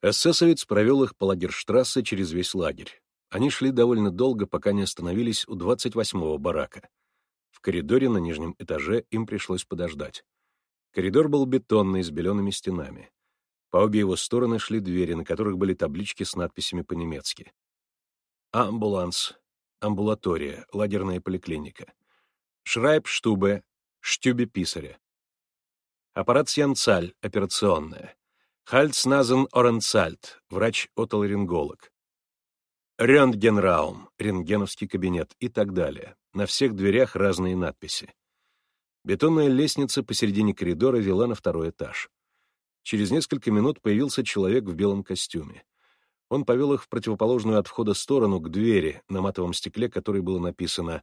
Эсэсовец провел их по лагерштрассе через весь лагерь. Они шли довольно долго, пока не остановились у 28-го барака. В коридоре на нижнем этаже им пришлось подождать. Коридор был бетонный, с белеными стенами. По обе его стороны шли двери, на которых были таблички с надписями по-немецки. Амбуланс, амбулатория, лагерная поликлиника. Шрайбштубе, штюбе писаря. Аппарат Сьянцаль, операционная. Хальцназен Оренцальт, врач-отоларинголог. Рентгенраум, рентгеновский кабинет и так далее. На всех дверях разные надписи. Бетонная лестница посередине коридора вела на второй этаж. Через несколько минут появился человек в белом костюме. Он повел их в противоположную от входа сторону к двери, на матовом стекле которой было написано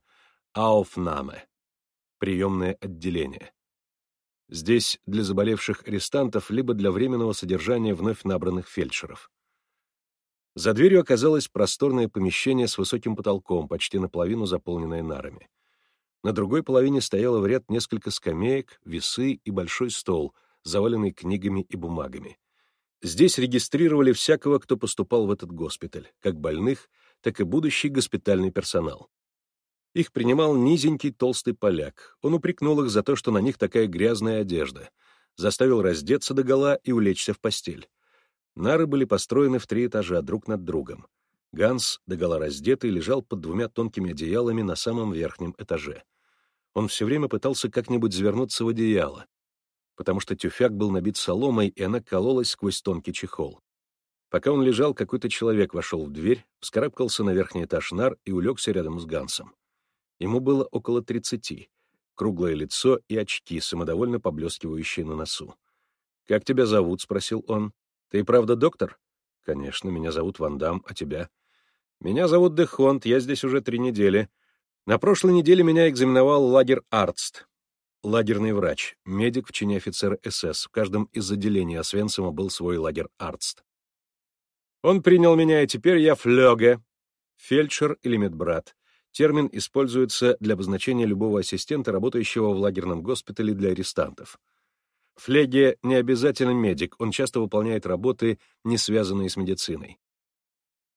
«Ауфнаме» — приемное отделение. Здесь для заболевших арестантов либо для временного содержания вновь набранных фельдшеров. За дверью оказалось просторное помещение с высоким потолком, почти наполовину заполненное нарами. На другой половине стояло в ряд несколько скамеек, весы и большой стол, заваленный книгами и бумагами. Здесь регистрировали всякого, кто поступал в этот госпиталь, как больных, так и будущий госпитальный персонал. Их принимал низенький толстый поляк. Он упрекнул их за то, что на них такая грязная одежда, заставил раздеться догола и улечься в постель. Нары были построены в три этажа друг над другом. Ганс, догола раздетый, лежал под двумя тонкими одеялами на самом верхнем этаже. Он все время пытался как-нибудь завернуться в одеяло, потому что тюфяк был набит соломой, и она кололась сквозь тонкий чехол. Пока он лежал, какой-то человек вошел в дверь, вскарабкался на верхний этаж нар и улегся рядом с Гансом. Ему было около тридцати, круглое лицо и очки, самодовольно поблескивающие на носу. «Как тебя зовут?» — спросил он. Ты правда доктор? Конечно, меня зовут Вандам, а тебя? Меня зовут Дехонт, я здесь уже три недели. На прошлой неделе меня экзаменовал лагерь Арцт. Лагерный врач, медик в чине офицера СС. В каждом из отделений Освенцима был свой лагерь Арцт. Он принял меня, и теперь я флёге. Фельдшер или медбрат. Термин используется для обозначения любого ассистента, работающего в лагерном госпитале для арестантов. Флеге не обязательно медик, он часто выполняет работы, не связанные с медициной.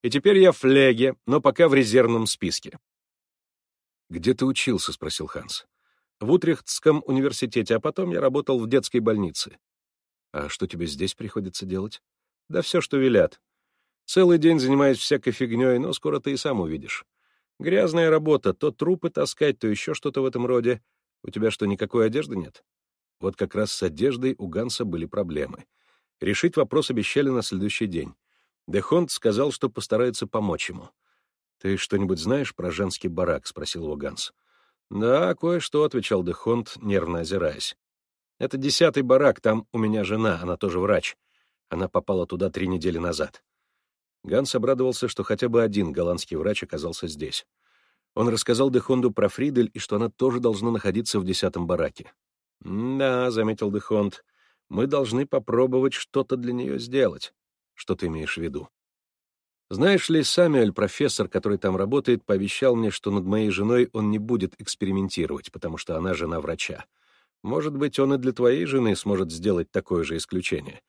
И теперь я флеге, но пока в резервном списке. «Где ты учился?» — спросил Ханс. «В Утрехтском университете, а потом я работал в детской больнице». «А что тебе здесь приходится делать?» «Да все, что велят. Целый день занимаюсь всякой фигней, но скоро ты и сам увидишь. Грязная работа, то трупы таскать, то еще что-то в этом роде. У тебя что, никакой одежды нет?» Вот как раз с одеждой у Ганса были проблемы. Решить вопрос обещали на следующий день. Дехонт сказал, что постарается помочь ему. «Ты что-нибудь знаешь про женский барак?» — спросил его Ганс. «Да, кое-что», — отвечал Дехонт, нервно озираясь. «Это десятый барак, там у меня жена, она тоже врач. Она попала туда три недели назад». Ганс обрадовался, что хотя бы один голландский врач оказался здесь. Он рассказал Дехонду про Фридель и что она тоже должна находиться в десятом бараке. «Да», — заметил Дехонт, — «мы должны попробовать что-то для нее сделать». «Что ты имеешь в виду?» «Знаешь ли, Самюэль, профессор, который там работает, пообещал мне, что над моей женой он не будет экспериментировать, потому что она жена врача. Может быть, он и для твоей жены сможет сделать такое же исключение.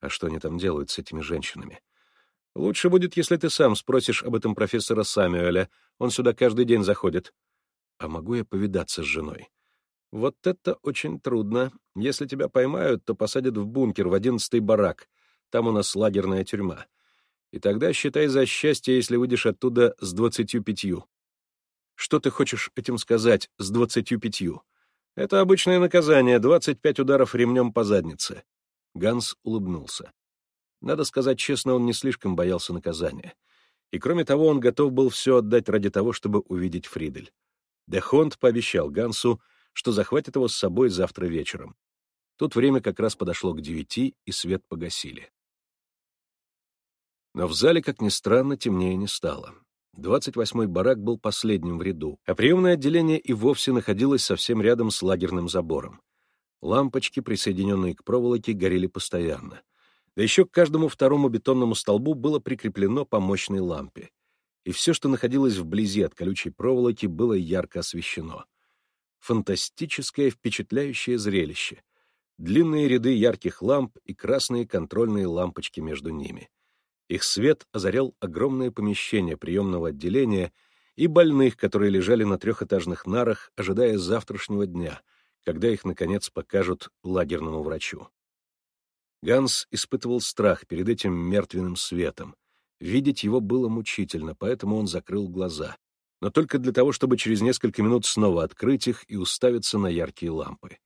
А что они там делают с этими женщинами? Лучше будет, если ты сам спросишь об этом профессора Самюэля. Он сюда каждый день заходит. А могу я повидаться с женой? Вот это очень трудно. Если тебя поймают, то посадят в бункер, в одиннадцатый барак. Там у нас лагерная тюрьма. И тогда считай за счастье, если выйдешь оттуда с двадцатью пятью. Что ты хочешь этим сказать с двадцатью пятью? Это обычное наказание, двадцать пять ударов ремнем по заднице. Ганс улыбнулся. Надо сказать честно, он не слишком боялся наказания. И кроме того, он готов был все отдать ради того, чтобы увидеть Фридель. Дехонт пообещал Гансу, что захватит его с собой завтра вечером. Тут время как раз подошло к девяти, и свет погасили. Но в зале, как ни странно, темнее не стало. Двадцать восьмой барак был последним в ряду, а приемное отделение и вовсе находилось совсем рядом с лагерным забором. Лампочки, присоединенные к проволоке, горели постоянно. Да еще к каждому второму бетонному столбу было прикреплено по мощной лампе. И все, что находилось вблизи от колючей проволоки, было ярко освещено фантастическое впечатляющее зрелище. длинные ряды ярких ламп и красные контрольные лампочки между ними. Их свет озарял огромное помещение приемного отделения и больных, которые лежали на трехэтажных нарах, ожидая завтрашнего дня, когда их, наконец, покажут лагерному врачу. Ганс испытывал страх перед этим мертвенным светом. Видеть его было мучительно, поэтому он закрыл глаза, но только для того, чтобы через несколько минут снова открыть их и уставиться на яркие лампы.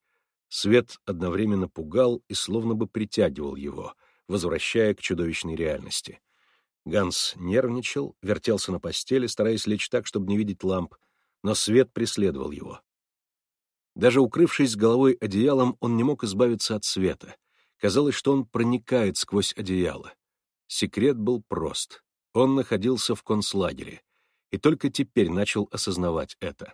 Свет одновременно пугал и словно бы притягивал его, возвращая к чудовищной реальности. Ганс нервничал, вертелся на постели, стараясь лечь так, чтобы не видеть ламп, но свет преследовал его. Даже укрывшись головой одеялом, он не мог избавиться от света. Казалось, что он проникает сквозь одеяло. Секрет был прост. Он находился в концлагере, и только теперь начал осознавать это.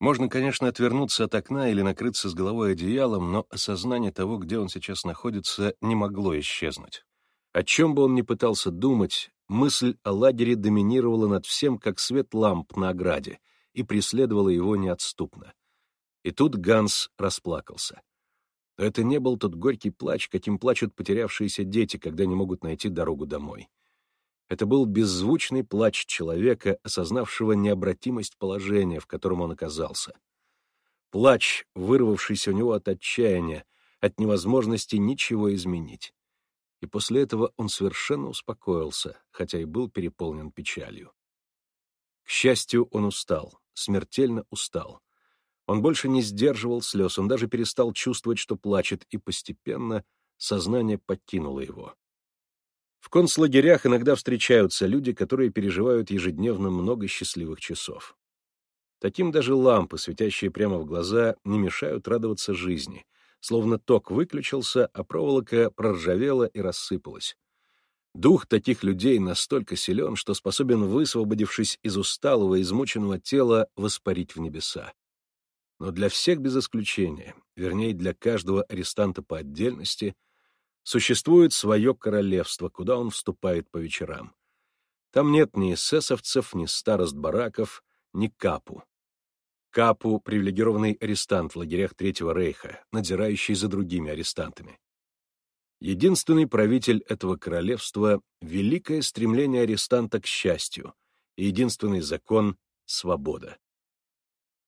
Можно, конечно, отвернуться от окна или накрыться с головой одеялом, но осознание того, где он сейчас находится, не могло исчезнуть. О чем бы он ни пытался думать, мысль о лагере доминировала над всем, как свет ламп на ограде, и преследовала его неотступно. И тут Ганс расплакался. Но это не был тот горький плач, каким плачут потерявшиеся дети, когда не могут найти дорогу домой. Это был беззвучный плач человека, осознавшего необратимость положения, в котором он оказался. Плач, вырвавшийся у него от отчаяния, от невозможности ничего изменить. И после этого он совершенно успокоился, хотя и был переполнен печалью. К счастью, он устал, смертельно устал. Он больше не сдерживал слез, он даже перестал чувствовать, что плачет, и постепенно сознание покинуло его. В концлагерях иногда встречаются люди, которые переживают ежедневно много счастливых часов. Таким даже лампы, светящие прямо в глаза, не мешают радоваться жизни, словно ток выключился, а проволока проржавела и рассыпалась. Дух таких людей настолько силен, что способен, высвободившись из усталого, измученного тела, воспарить в небеса. Но для всех без исключения, вернее, для каждого арестанта по отдельности — Существует свое королевство, куда он вступает по вечерам. Там нет ни эсэсовцев, ни старост бараков, ни капу. Капу — привилегированный арестант в лагерях Третьего Рейха, надзирающий за другими арестантами. Единственный правитель этого королевства — великое стремление арестанта к счастью, и единственный закон — свобода.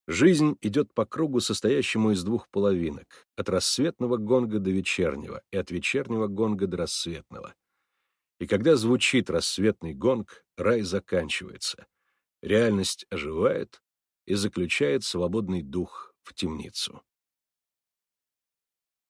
Жизнь идет по кругу, состоящему из двух половинок, от рассветного гонга до вечернего и от вечернего гонга до рассветного. И когда звучит рассветный гонг, рай заканчивается, реальность оживает и заключает свободный дух в темницу.